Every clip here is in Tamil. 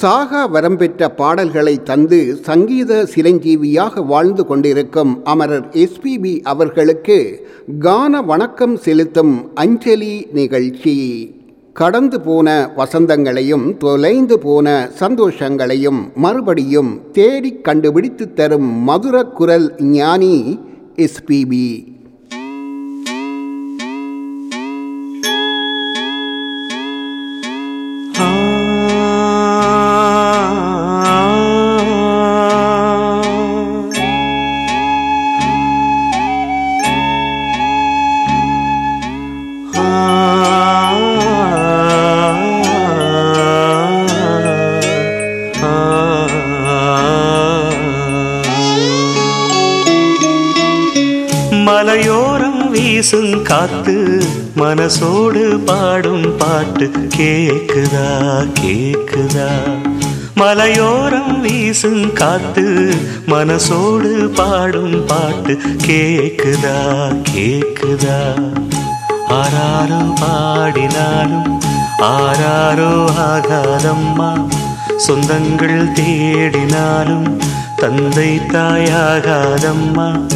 சாகா வரம் பெற்ற பாடல்களை தந்து சங்கீத சிரஞ்சீவியாக வாழ்ந்து கொண்டிருக்கும் அமரர் எஸ்பிபி அவர்களுக்கு கான வணக்கம் செலுத்தும் அஞ்சலி நிகழ்ச்சி. கடந்து போன வசந்தங்களையும் தொலைந்து போன சந்தோஷங்களையும் மறுபடியும் தேடிக் கண்டுபிடித்து தரும் மதுர குரல் ஞானி எஸ்பிபி காத்து மனசோடு பாடும் பாட்டு கேக்குதா கேக்குதா? மலையோரம் வீசும் காத்து மனசோடு பாடும் பாட்டு கேக்குதா கேக்குதா? ஆராரோ பாடினாலும் ஆராரோ ஆகாதம்மா. சொந்தங்கள் தேடினாலும் தந்தை தாயாகாதம்மா.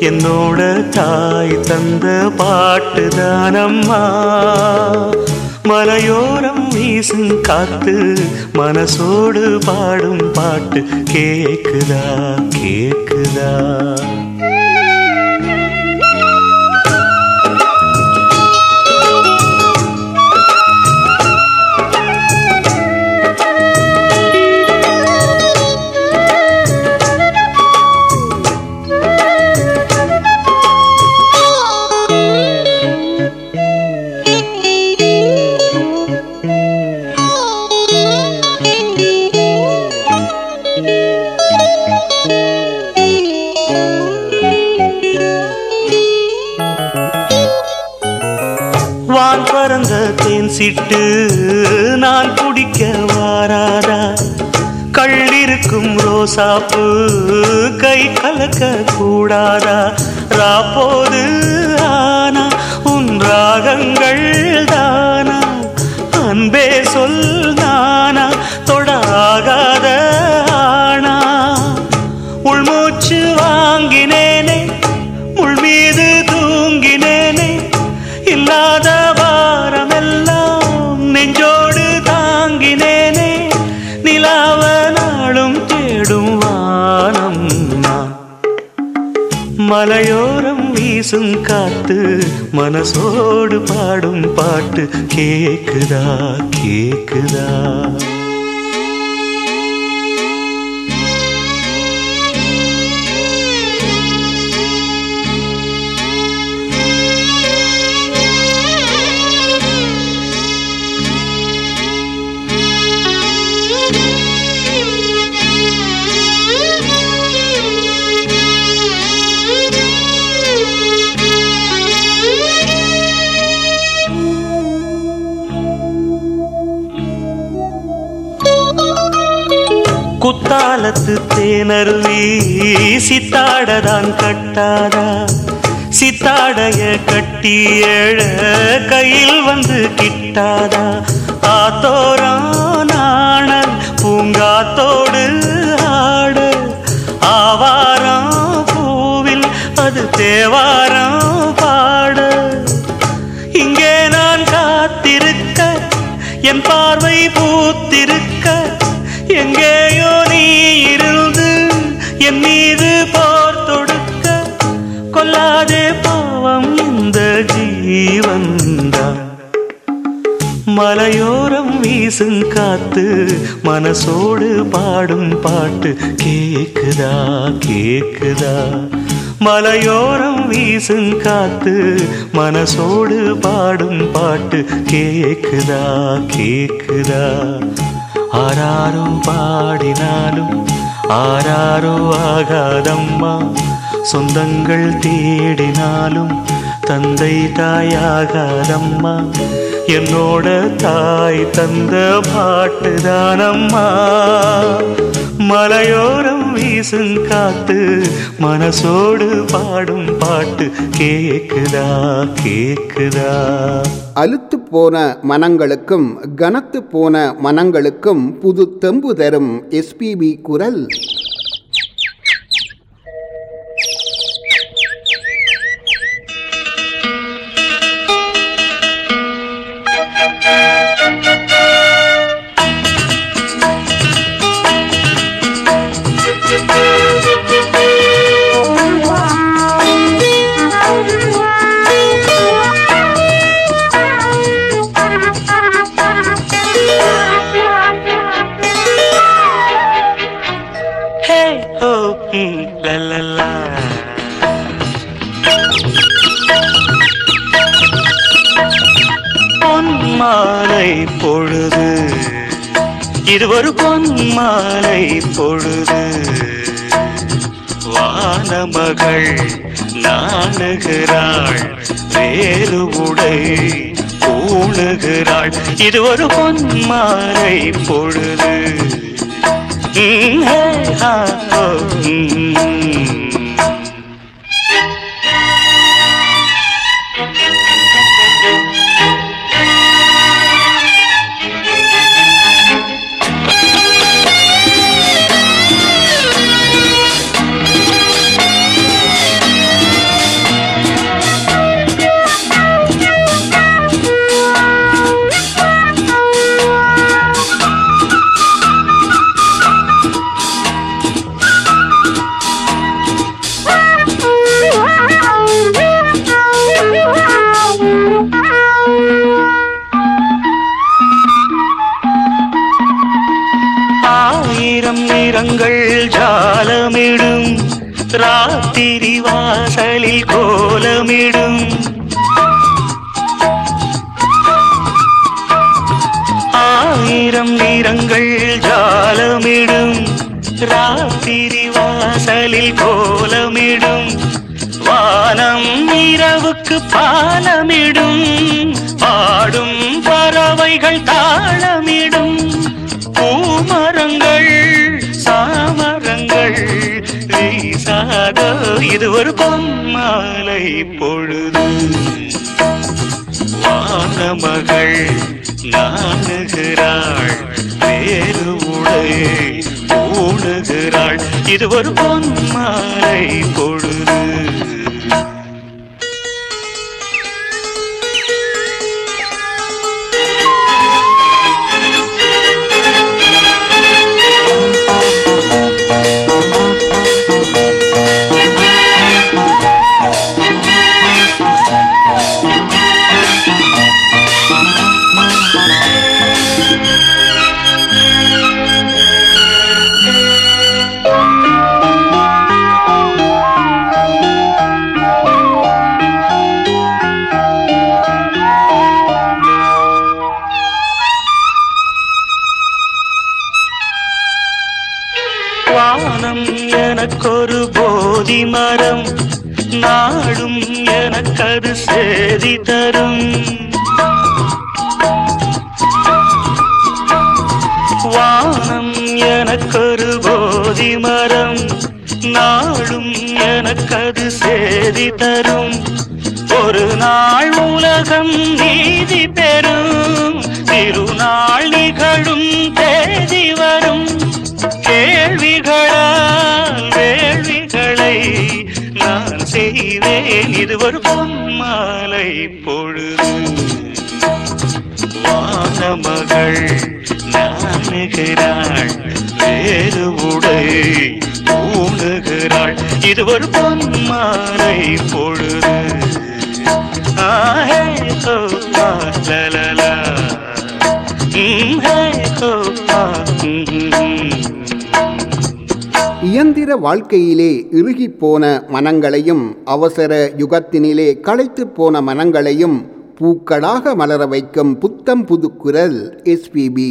என்னோட தாய் தந்த பாட்டு தானம்மா. மலையோரம் வீசும் காத்து மனசோடு பாடும் பாட்டு கேக்குதா கேக்குதா? தேன் நான் குடிக்க வாராதா? கள்ளிருக்கும் ரோசாப்பு கை கலக்க கூடாதா? ராப்போது ஆனா உன் ராகங்கள் தானா? அன்பே சொல்ல வீசும் காத்து மனசோடு பாடும் பாட்டு கேக்குதா கேக்குதா? காலத்து தேனருவி சித்தாடதான் கட்டாதா? சித்தாடைய கட்டி எழ கையில் வந்து கிட்டாதா? ஆத்தோரான பூங்காத்தோடு ஆட. ஆவாரம் பூவில் அது தேவாரம் மலையோரம் வீசும் காத்து மனசோடு பாடும் பாட்டு கேக்குதா கேக்குதா? மலையோரம் வீசும் காத்து மனசோடு பாடும் பாட்டு கேக்குதா கேக்குதா? ஆராரோ பாடினாலும் ஆராரோ ஆகாதம்மா. சொந்தங்கள் தேடினாலும் தந்தை தாயாக அம்மா என்னோட தாய் தந்த பாட்டு தானம்மா மலையோரம் வீசும் காத்து மனசோடு பாடும் பாட்டு கேக்குதா கேக்குதா. அழுத்து போன மனங்களுக்கும் கனத்து போன மனங்களுக்கும் புது தெம்பு தரும் எஸ்பிபி குரல். இது ஒரு பொன்மாலை பொழுது வானமகள் நாணுகிறாள் வேறு உடை கூணுகிறாள் இது ஒரு பொன்மாலை பொழுது. ம், ஹே, ஹா, ஹோ, ஜாலமிடும். ராத்திரி வாசலில் கோலமிடும். ஆயிரம் நிறங்கள் ஜாலமிடும். ராத்திரி வாசலில் கோலமிடும். வானம் இரவுக்கு பாலமிடும். பாடும் பறவைகள் தாளமிடும். வீசாதோ இது ஒரு பொம்மாலை பொழுது. வான மகள் நாணுகிறாள் வேறு உடை ஊணுகிறாள். இது ஒரு பொன்மாலை பொழுது. மரம் நாடும் எனக்கது சேதி தரும். வானம் எனக்கொரு போதி மரம் நாடும் எனக்கது சேதி தரும். ஒரு நாள் உலகம் நீதி பெறும் திருநாள் நிகழும் தேதி வரும். கேள்வி ஏன் இது ஒரு பொன்மாலை பொழுது? வானமகள் நாணுகிறாள் வேறு உடை ஊணுகிறாள் இது ஒரு பொன்மாலை பொழுது. ஆஹே ஹோ ஆ, ஹே, ஹோ, ஆ, இயந்திர வாழ்க்கையிலே இறுகிப்போன மனங்களையும் அவசர யுகத்தினிலே களைத்துப் போன மனங்களையும் பூக்களாக மலர வைக்கும் புத்தம் புதுக்குரல் எஸ்பிபி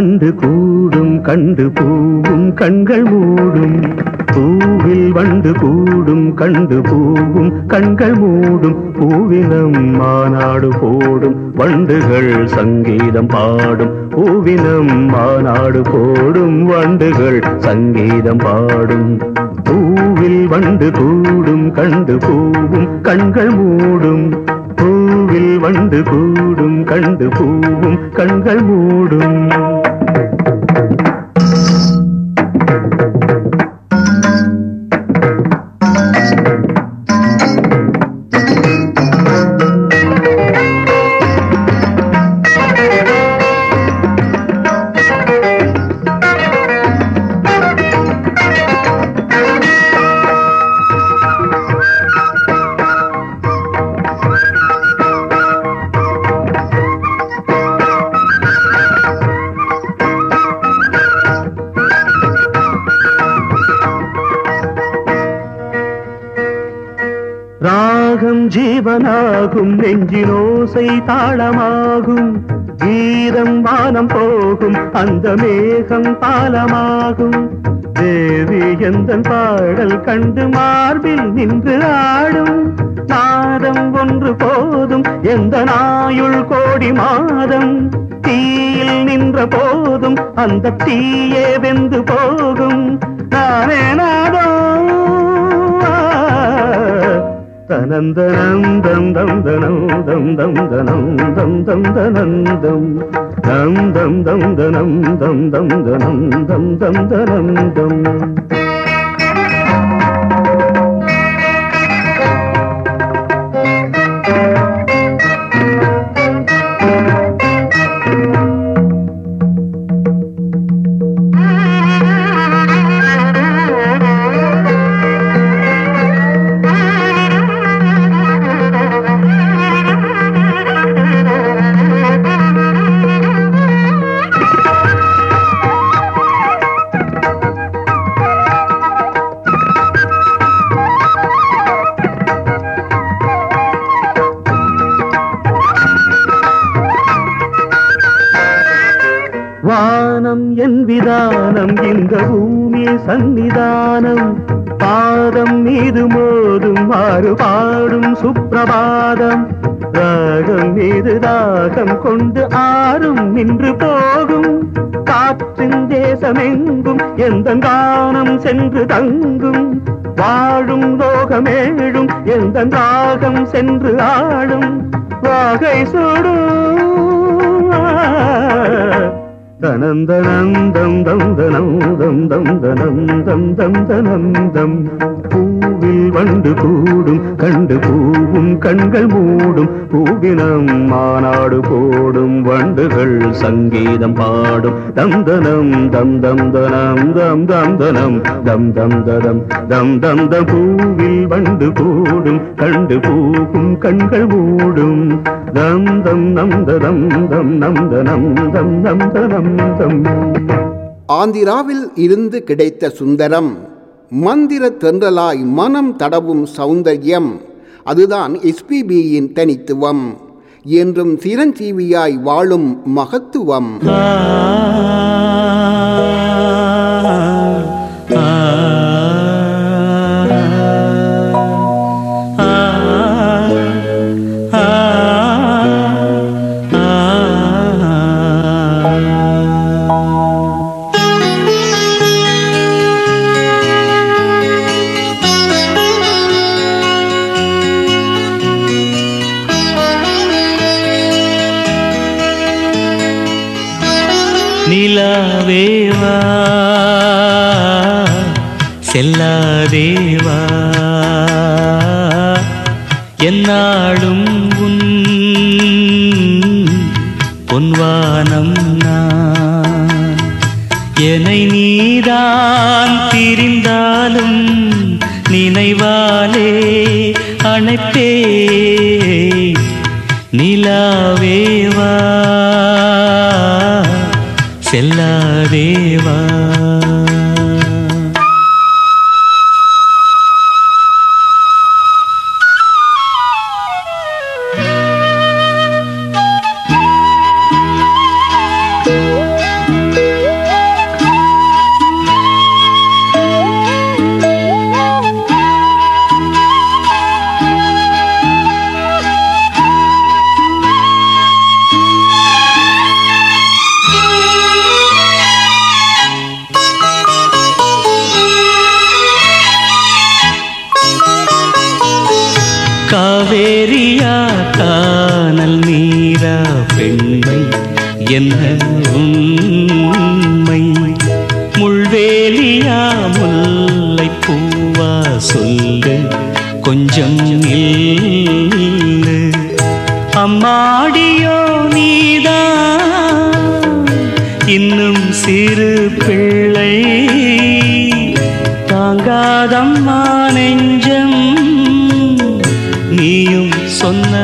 கண்டு கூடும் கண்டு பூவும் கண்கள் மூடும். பூவில் வண்டு கூடும் கண்டு பூவும் கண்கள் மூடும். பூவினம் மாநாடு போடும் வண்டுகள் சங்கீதம் பாடும். பூவினம் மாநாடு போடும் வண்டுகள் சங்கீதம் பாடும். பூவில் வண்டு கூடும் கண்டு பூவும் கண்கள் மூடும். பூவில் வண்டு கூடும் கண்டு பூவும் கண்கள் மூடும். ஜீவனாகும் நெஞ்சினோசை தாளமாகும். கீதம் வானம் போகும் அந்த மேகம் பாலமாகும். தேவி எந்த பாடல் கண்டு மார்பில் நின்று ஆடும். நாதம் ஒன்று போதும் எந்த நாயுள் கோடி மாதம். தீயில் நின்ற போதும் அந்த தீயே வெந்து போகும். தந்தனம் தம் தனம் தம் தம் தனம் தம். தம் தனந்தம் தம் தம் தம் தனம் தம் தம் தனம் தம். தம் தனந்தம் உலகமெங்கும் எந்த தானம் சென்று தங்கும். வாழும் லோகமேழும் எந்த ராகம் சென்று ஆளும். வாகை சுடும். தனந்தனந்தம் தந்தனம் தந்தம் தம் தம் தனம் தம் தனந்தம் வண்டு கூடும் கண்டு பூவும் கண்கள் மூடும் பூவினம் மாநாடு போடும் வண்டுகள் சங்கீதம் பாடும். தந்தனம் தம் தம் தனம் தம் தம் தனம் தம் தம் ததம் தம் தம் த பூவில் வண்டு கூடும் கண்டு பூவும் கண்கள் மூடும். தம் தம் நம் ததம் தம் நம் தனம் தம் நம் தனம் தம். ஆந்திராவில் இருந்து கிடைத்த சுந்தரம் மந்திர தென்றலாய் மனம் தடவும் சௌந்தர்யம். அதுதான் எஸ்பிபியின் தனித்துவம். என்றும் சிரஞ்சீவியாய் வாழும் மகத்துவம். நினைவாலே அணைப்பே நிலாவேவா செல்லாதேவா காவேரியா காணல் நீரா பெண்மை என்ன உண்மை? முள்வேலியா முல்லை பூவா சொல்லு கொஞ்சம் அம்மாடியோ நீதா இன்னும் சிறு பிள்ளை. தாங்காதம்மா சொன்ன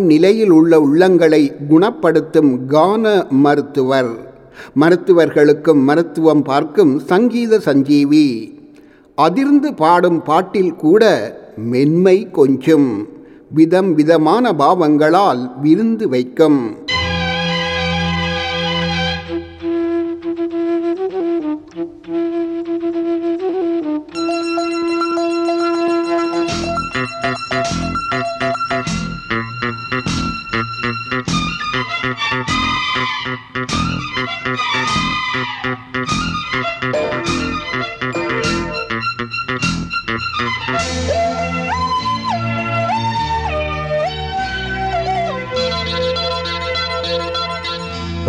போகும் நிலையில் உள்ள உள்ளங்களை குணப்படுத்தும் கான மருத்துவர். மருத்துவர்களுக்கும் மருத்துவம் பார்க்கும் சங்கீத சஞ்சீவி. அதிர்ந்து பாடும் பாட்டில் கூட மென்மை கொஞ்சும். விதம் விதமான பாவங்களால் விருந்து வைக்கும்.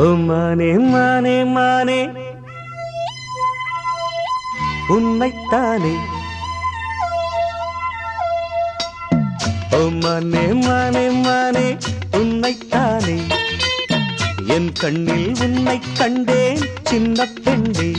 ஓ மானே மானே மானே. உன்னைத்தானே ஓ மானே மானே மானே உன்னைத்தானே என் கண்ணில் உன்னை கண்டேன் சின்ன பெண்டே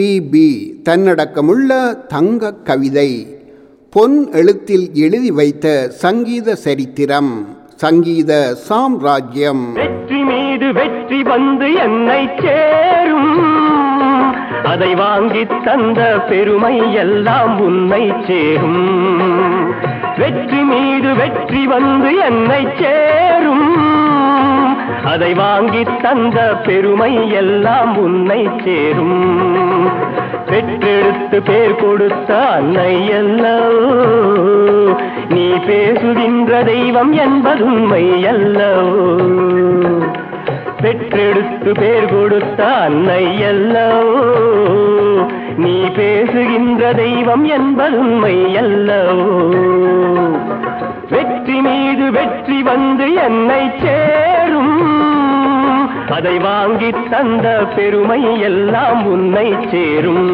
பிபி தன்னடக்கமுள்ள தங்க கவிதை. பொன் எழுத்தில் எழுதி வைத்த சங்கீத சரித்திரம். சங்கீத சாம்ராஜ்யம். வெற்றி மீது வெற்றி வந்து என்னை சேரும். அதை வாங்கி தந்த பெருமை எல்லாம் உன்னை சேரும். வெற்றி மீது வெற்றி வந்து என்னை சேரும். அதை வாங்கி தந்த பெருமை எல்லாம் உன்னை சேரும். பெற்றெடுத்து பேர் கொடுத்த அன்னை அல்லவோ நீ பேசுகின்ற தெய்வம் என்பது உண்மை அல்லவோ. பெற்றெடுத்து பேர் கொடுத்த அன்னை அல்லவோ நீ பேசுகின்ற தெய்வம் என்பது உண்மை அல்லவோ. வெற்றி மீது வெற்றி வந்து என்னை சேரும். அதை வாங்கி தந்த பெருமை எல்லாம் உன்னை சேரும்.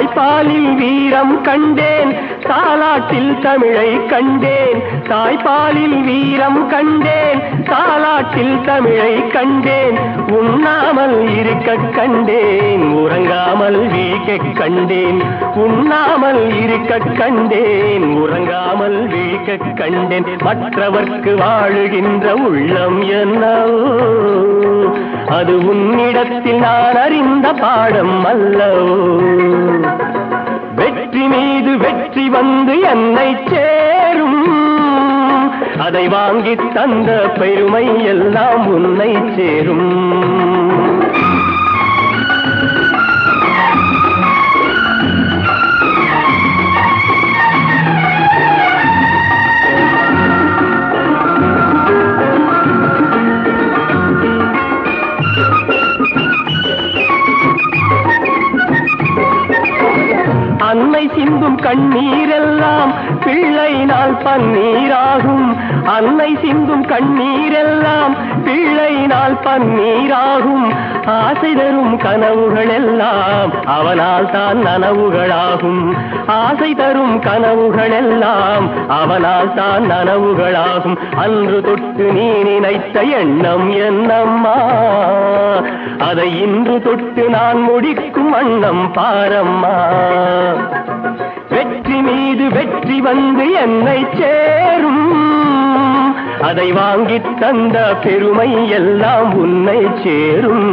தாய்ப்பாலில் வீரம் கண்டேன் தாலாட்டில் தமிழை கண்டேன். தாய்ப்பாலில் வீரம் கண்டேன் தாலாட்டில் தமிழை கண்டேன். உண்ணாமல் இருக்க கண்டேன் உறங்காமல் வீக்க கண்டேன். உண்ணாமல் இருக்க கண்டேன் உறங்காமல் வீழ்க கண்டேன். மற்றவர்க்கு வாழுகின்ற உள்ளம் என்னவோ அது உன்னிடத்தில் நான் அறிந்த பாடம் அல்லவோ. வெற்றி மீது வெற்றி வந்து என்னை சேரும். அதை வாங்கி தந்த பெருமை எல்லாம் உன்னை சேரும். அன்னை சிந்தும் கண்ணீரெல்லாம் பிள்ளை நாள் பன்னீராகும். அன்னை சிந்தும் கண்ணீரெல்லாம் பிள்ளையினால் பன்னீராகும். ஆசை தரும் கனவுகள் எல்லாம் அவனால் தான் நனவுகளாகும். ஆசை தரும் கனவுகள் எல்லாம் அவனால் தான் நனவுகளாகும். அன்று தொட்டு நீ நினைத்த எண்ணம் என்னம்மா? அதை இன்று தொட்டு நான் முடிக்கும் அண்ணம் பாரம்மா. வெற்றி மீது வெற்றி வந்து என்னை சேரும். அதை வாங்கி தந்த பெருமை எல்லாம் உன்னை சேரும்.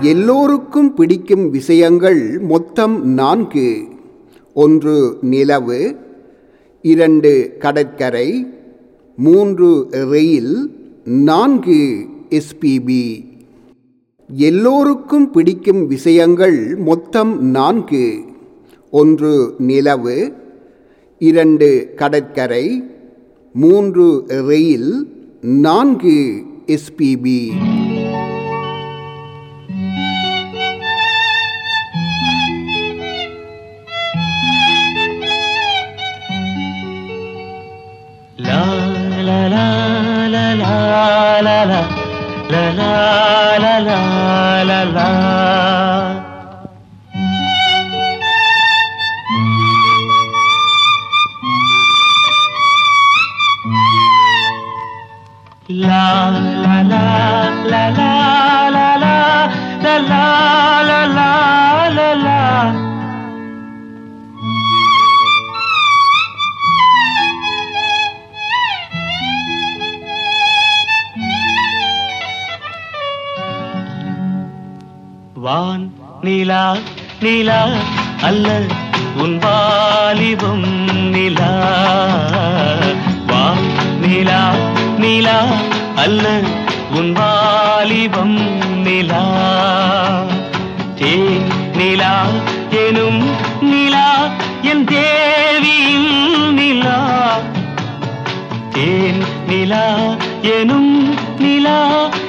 எல்லோருக்கும் பிடிக்கும் விஷயங்கள் மொத்தம் நான்கு. ஒன்று நிலவு இரண்டு கடற்கரை மூன்று ரெயில் நான்கு எஸ்பிபி எல்லோருக்கும் பிடிக்கும் விஷயங்கள் மொத்தம் நான்கு. ஒன்று நிலவு இரண்டு கடற்கரை மூன்று ரெயில் நான்கு எஸ்பிபி வான் நிலா நிலா அல்ல உன் வாலிபம் நிலா. வான் நிலா நிலா அல்ல உன் வாலிபம் நிலா. தே நிலா எனும் நிலா என் தேவியின் நிலா. தேன் நிலா எனும் நிலா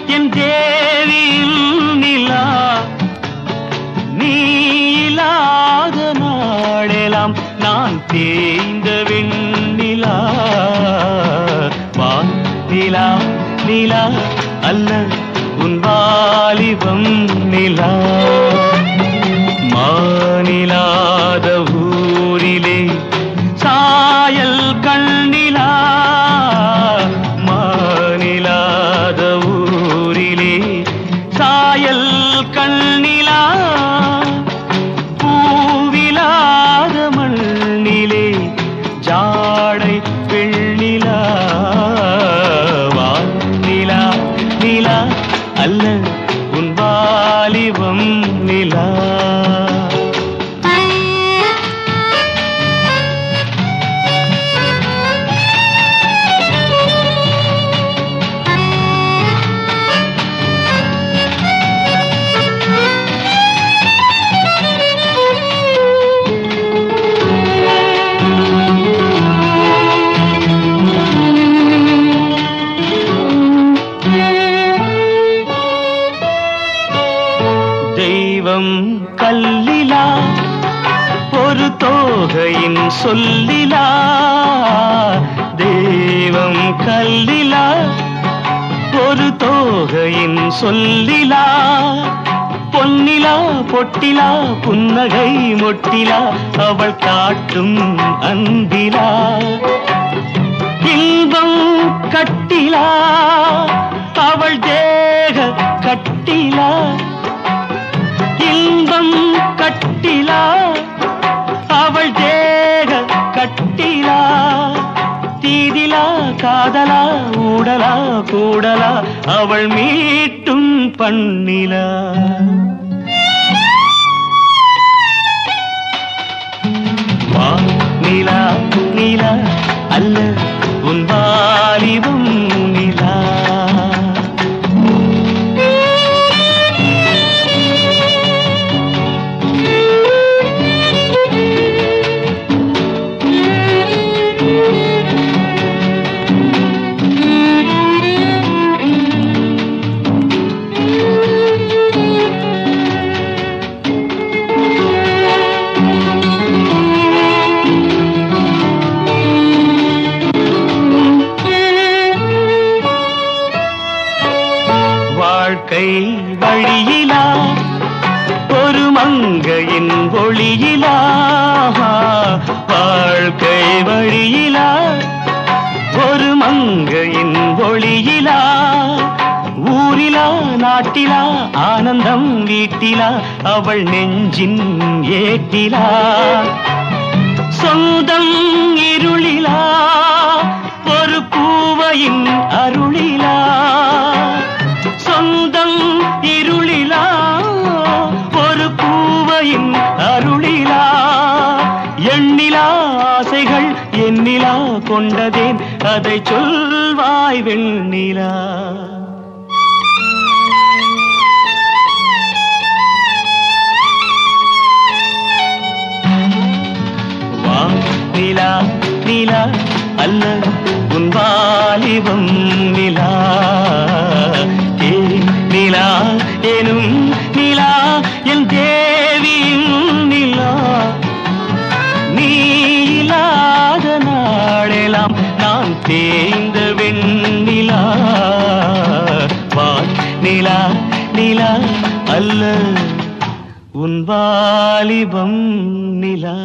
என் தேவியின் நிலா. நீ இல்லாத நாளெல்லாம் நான் தேய்ந்த வெண்ணிலா. வான் நிலா நிலா அல்ல உன் வாலிபம் நிலா. பொட்டிலா புன்னகை மொட்டிலா அவள் காட்டும் அன்பிலா. இன்பம் கட்டிலா அவள் தேக கட்டிலா. இன்பம் கட்டிலா அவள் தேக கட்டிலா. தீதிலா காதலா ஊடலா கூடலா அவள் மீட்டும் பண்ணிலா. நிலா நிலா அல்ல உன் வாலிபம். அவள் நெஞ்சின் அல்ல உன் வாலிபம் நிலா.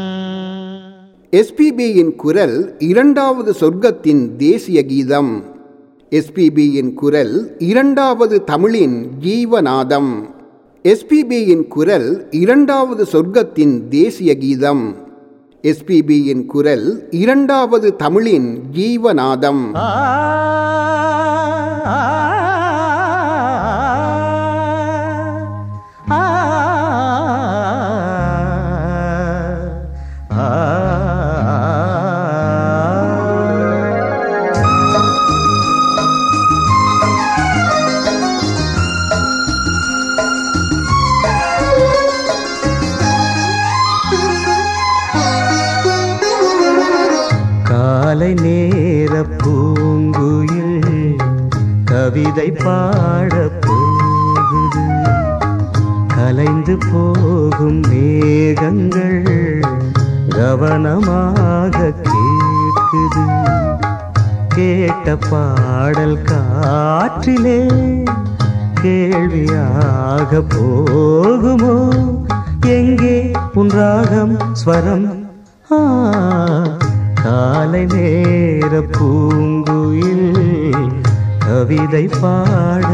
எஸ்பிபியின் குரல் இரண்டாவது சொர்க்கத்தின் தேசிய கீதம். எஸ்பிபியின் குரல் இரண்டாவது தமிழின் ஜீவநாதம். எஸ்பிபியின் குரல் இரண்டாவது சொர்க்கத்தின் தேசிய கீதம். எஸ்பிபியின் குரல் இரண்டாவது தமிழின் ஜீவநாதம். பாடப் போகுது கலைந்து போகும் மேகங்கள் கவனமாக கேட்குது. கேட்ட பாடல் காற்றிலே கேள்வியாக போகுமோ? எங்கே உன்றாகம் ஸ்வரம்? காலை நேர பூங்குயில் கவிதை பாட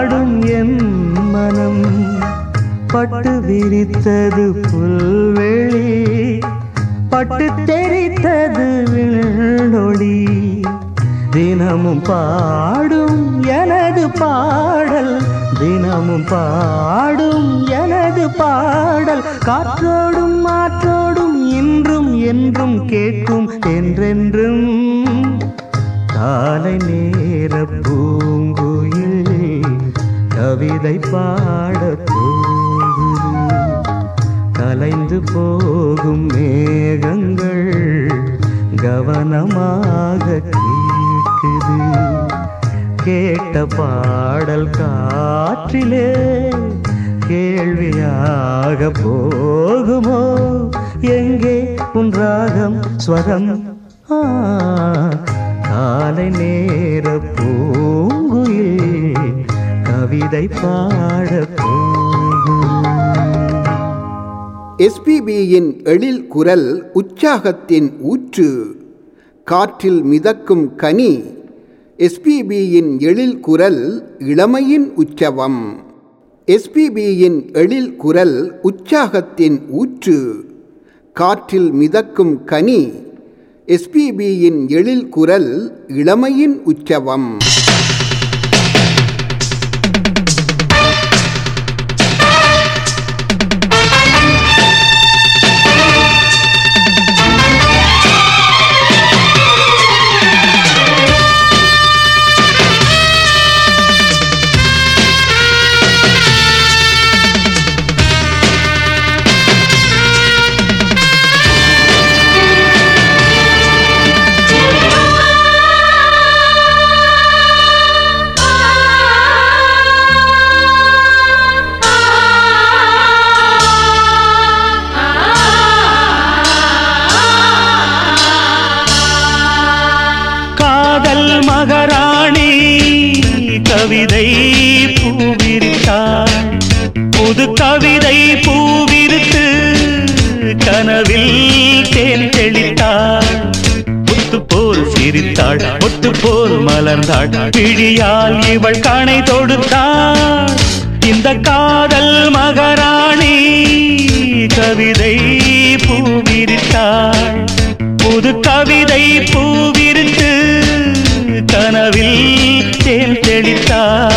ஆடும் என் மனம் பட்டு விரித்தது புல்வெளி பட்டு தெரித்தது விழொளி தினமும் பாடும் எனது பாடல் தினமும் பாடும் எனது பாடல். காற்றோடும் மாற்றோடும் இன்றும் என்றும் கேட்கும் என்றென்றும். காலை நேர பூங்குயில் கவிதை பாடத் தோன்றுது கலைந்து போகும் மேகங்கள் கவனமாக கேட்குது. கேட்ட பாடல் காற்றிலே கேள்வியாக போகுமோ? எங்கே உன் ராகம் ஸ்வரம்? காலை நேர பூங்குயில் கவிதை எஸ்பிபியின் எழில் குரல் உற்சாகத்தின் ஊற்று. காற்றில் மிதக்கும் கனி. எஸ்பிபியின் எழில் குரல் இளமையின் உற்சவம். எஸ்பிபியின் எழில் குரல் உற்சாகத்தின் ஊற்று. காற்றில் மிதக்கும் கனி. எஸ்பிபியின் எழில் குரல் இளமையின் உற்சவம். வந்தாள் பிழியால் இவள் கணை தொடுத்தாள். இந்த காதல் மகராணி கவிதை பூவிரித்தாள் புது கவிதை பூவிரித்து கனவில் தேன் தெளித்தாள்.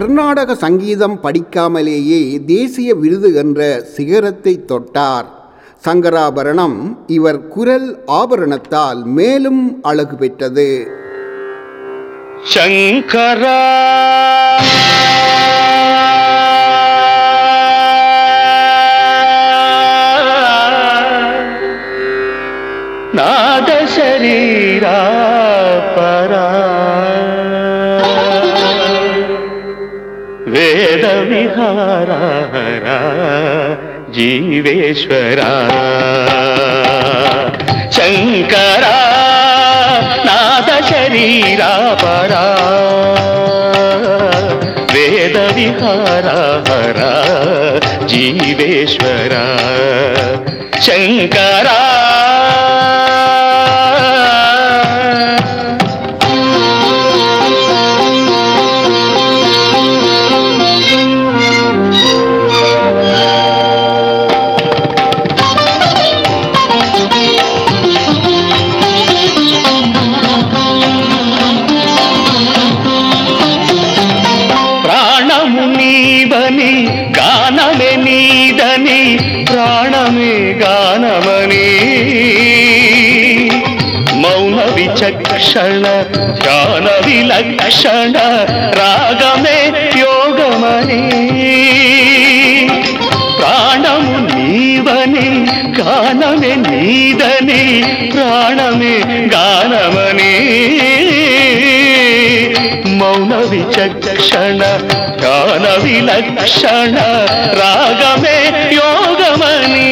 கர்நாடக சங்கீதம் படிக்காமலேயே தேசிய விருது என்ற சிகரத்தை தொட்டார். சங்கராபரணம் இவர் குரல் ஆபரணத்தால் மேலும் அழகு பெற்றது. சங்கரா நாதசரீரா జీవేశ్వర. శంకర నాద శరీరా పరా. వేద విహార హర జీవేశ్వర. శంకరా విచక్షణ జ్ఞాన విలక్షణ రాగమే యోగమని ప్రాణము నీవని గానమే నీదని ప్రాణమే గానమని మౌన విచక్షణ జ్ఞాన విలక్షణ రాగమే యోగమని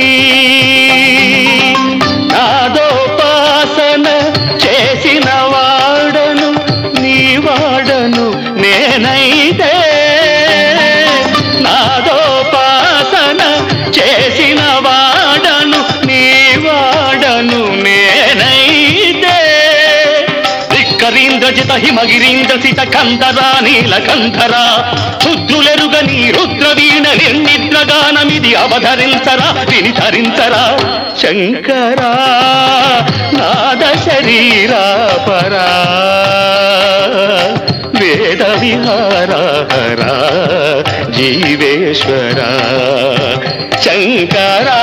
ధిక్కరీంద్రజిత హిమగిరీంద్ర సిత కంధర నీలకంధర శుద్ధులెరుగని రుద్రవీణ నిర్నిద్రగానమిది అవధరించరా విని ధరించరా శంకరా నాద శరీరా పరా. వేద విహారా జీవేశ్వరా. శంకరా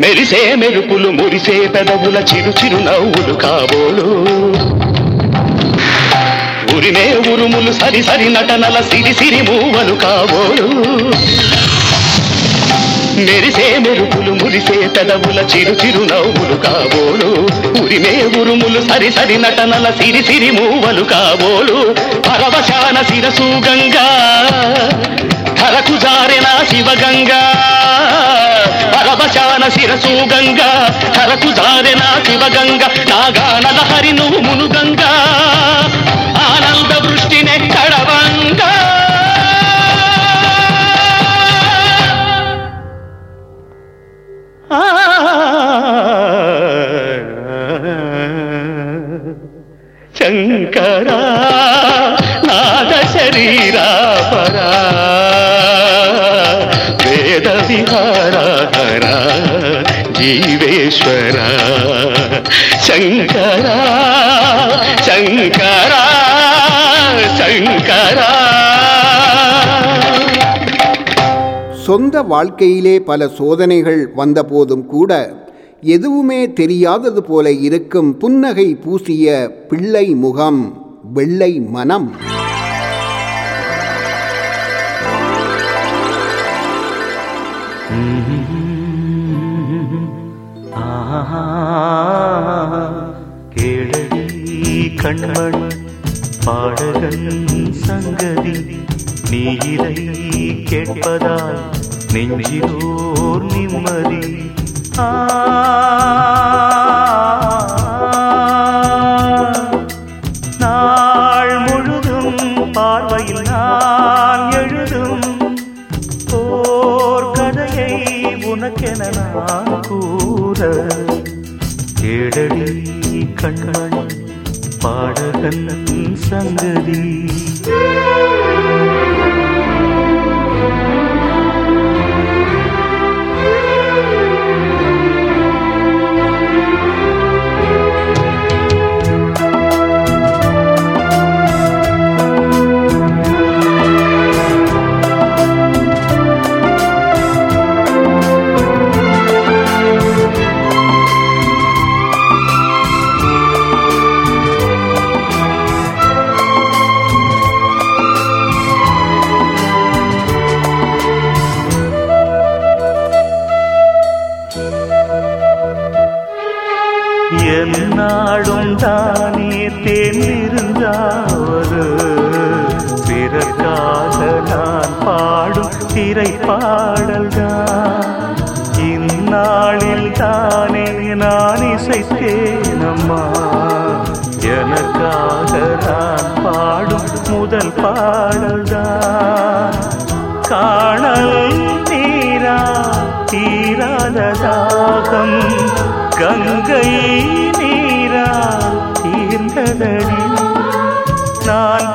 మెరిసే మెరుపులు మురిసే పెదవుల చిరు చిరు నవ్వులు కాబోలు. ఉరిమే ఉరుములు సరి సరి నటనల సిరి సిరి మూవలు కాబోలు. మెరిసే మెరుపులు మురిసే పెదవుల చిరు చిరు నవ్వులు కాబోలు. ఉరిమే ఉరుములు సరి సరి నటనల సిరి సిరి మూవలు కాబోలు. పరవశాన శిరసు గంగా ధరకు జారిన శివగంగా పరవశాన శిరసు గంగా ధరకు జారిన శివగంగా నాగానద హరి నువ్వు మునుగంగా ఆనంద వృష్టినే కడవంగా சங்கரா சங்கரா சங்கரா சங்கரா. சொந்த வாழ்க்கையிலே பல சோதனைகள் வந்தபோதும் கூட எதுவுமே தெரியாதது போல இருக்கும் புன்னகை பூசிய பிள்ளை முகம் வெள்ளை மனம். கண்மண் பாடகன் சங்கதி நீ இதை கேட்பதால் நெஞ்சிலோர் நிம்மதி. ஆ. நாள் முழுதும் பார்வையில் நான் எழுதும் போர் கதையை உனக்கென நான் கூற. கேடடி கண்மண் பாடகன் சங்கதி திரை பாடல்தான் இந்நாளில் தானே நான் இசைத்தேனம்மா. எனக்காக நான் பாடும் முதல் பாடல்தான். காணல் நீரா தீராத தாகம். கங்கை நீரா தீர்ந்ததடி. நான்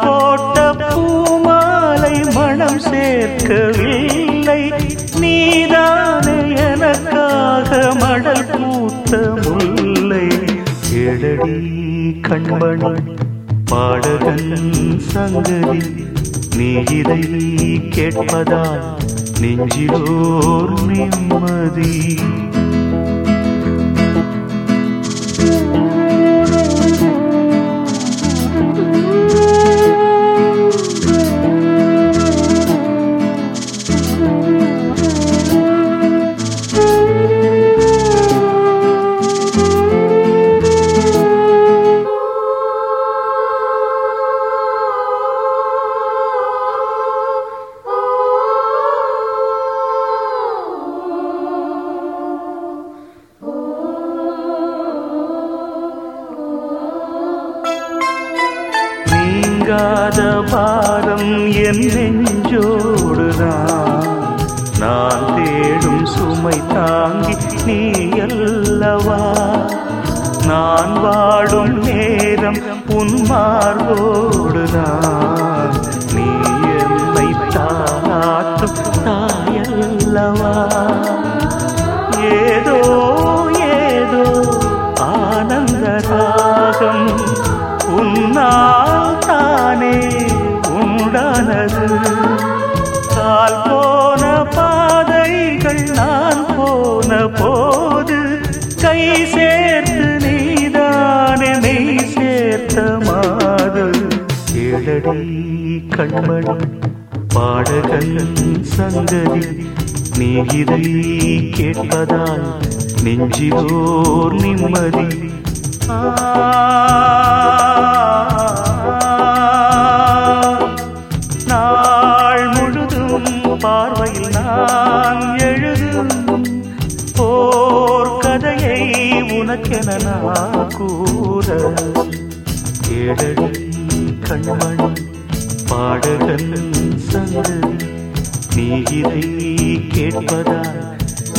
மனம் நீதான எனக்காக மடல் பூத்த முல்லை எடடி கண்மணி பாடகன் சங்கதி நீ இதை கேட்பதால் நெஞ்சிலோர் நிம்மதி.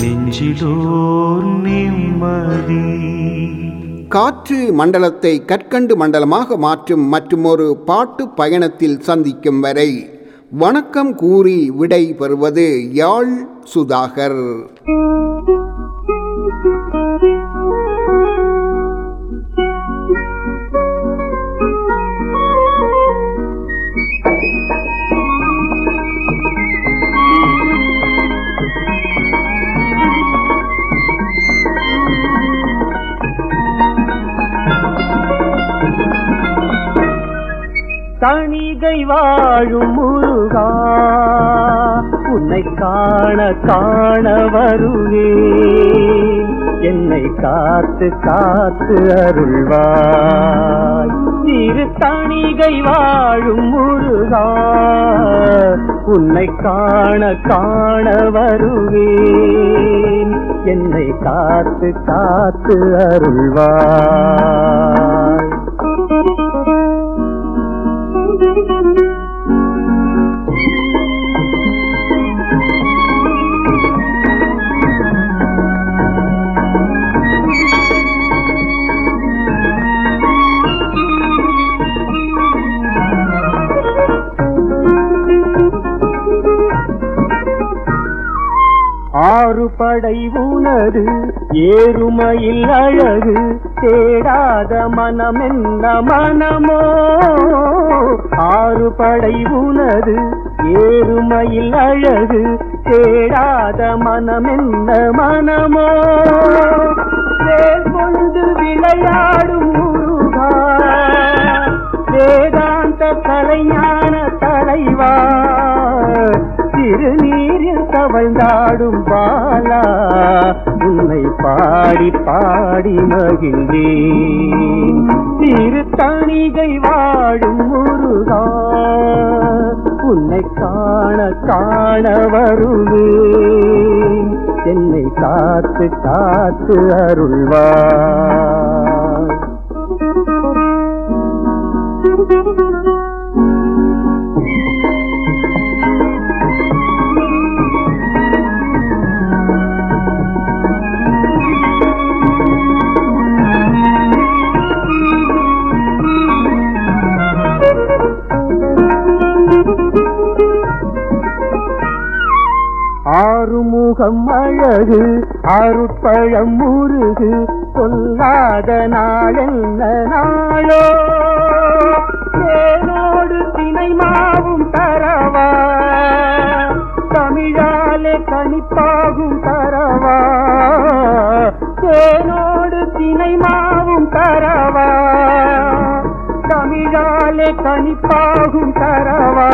நெஞ்சிலோர் நிம்மதி. காற்று மண்டலத்தை கற்கண்டு மண்டலமாக மாற்றும் மற்றுமொரு பாட்டு பயணத்தில் சந்திக்கும் வரை வணக்கம் கூறி விடை பெறுவது யாழ் சுதாகர். தணிகை வாழும் முருகா உன்னை காண காண வருவே. என்னை காத்து காத்து அருள்வாய். திரு தணிகை வாழும் முருகா உன்னை காண காண வருவேன் என்னை காத்து காத்து அருள்வாய். ஆறு படை உனது ஏறுமையில் அழகு. தேடாத மனமென்ன மனமோ? ஆறு படை உனது ஏறுமையில் அழகு. தேடாத மனமென்ன மனமோ? வேல் கொண்டு விளையாடும் முருகா. வேதாந்த கலைஞான தலைவா. திருநீரில் தவழ்ந்தாடும் பாலா. பாடி பாடி மகிழ்ந்தேன். திருத்தணிகை வாழும் முருகா உன்னை காண காண வருவே என்னை காத்து காத்து அருள்வா அருள்வாய் ஆறுமுகம் அழகு அருட்பழம் முருகு சொல்லாத நாளென்ன நாளோ? தேனோடு தினை மாவும் தரவா? தமிழாலே கணிப்பாகும் தரவா? தேனோடு தினை மாவும் தரவா? தமிழாலே கணிப்பாகும் தரவா?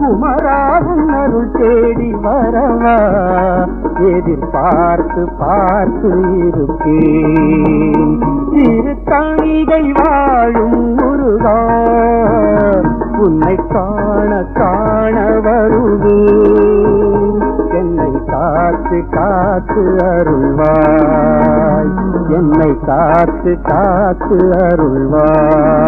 குமராவும் அருள் தேடி பார்த்து பார்த்து இருக்கேன். இரு தணிகை வாழும் முருகா உன்னை காண காண வருவேன் என்னை காத்து காத்து அருள்வாய். என்னை காத்து காத்து அருள்வாய்.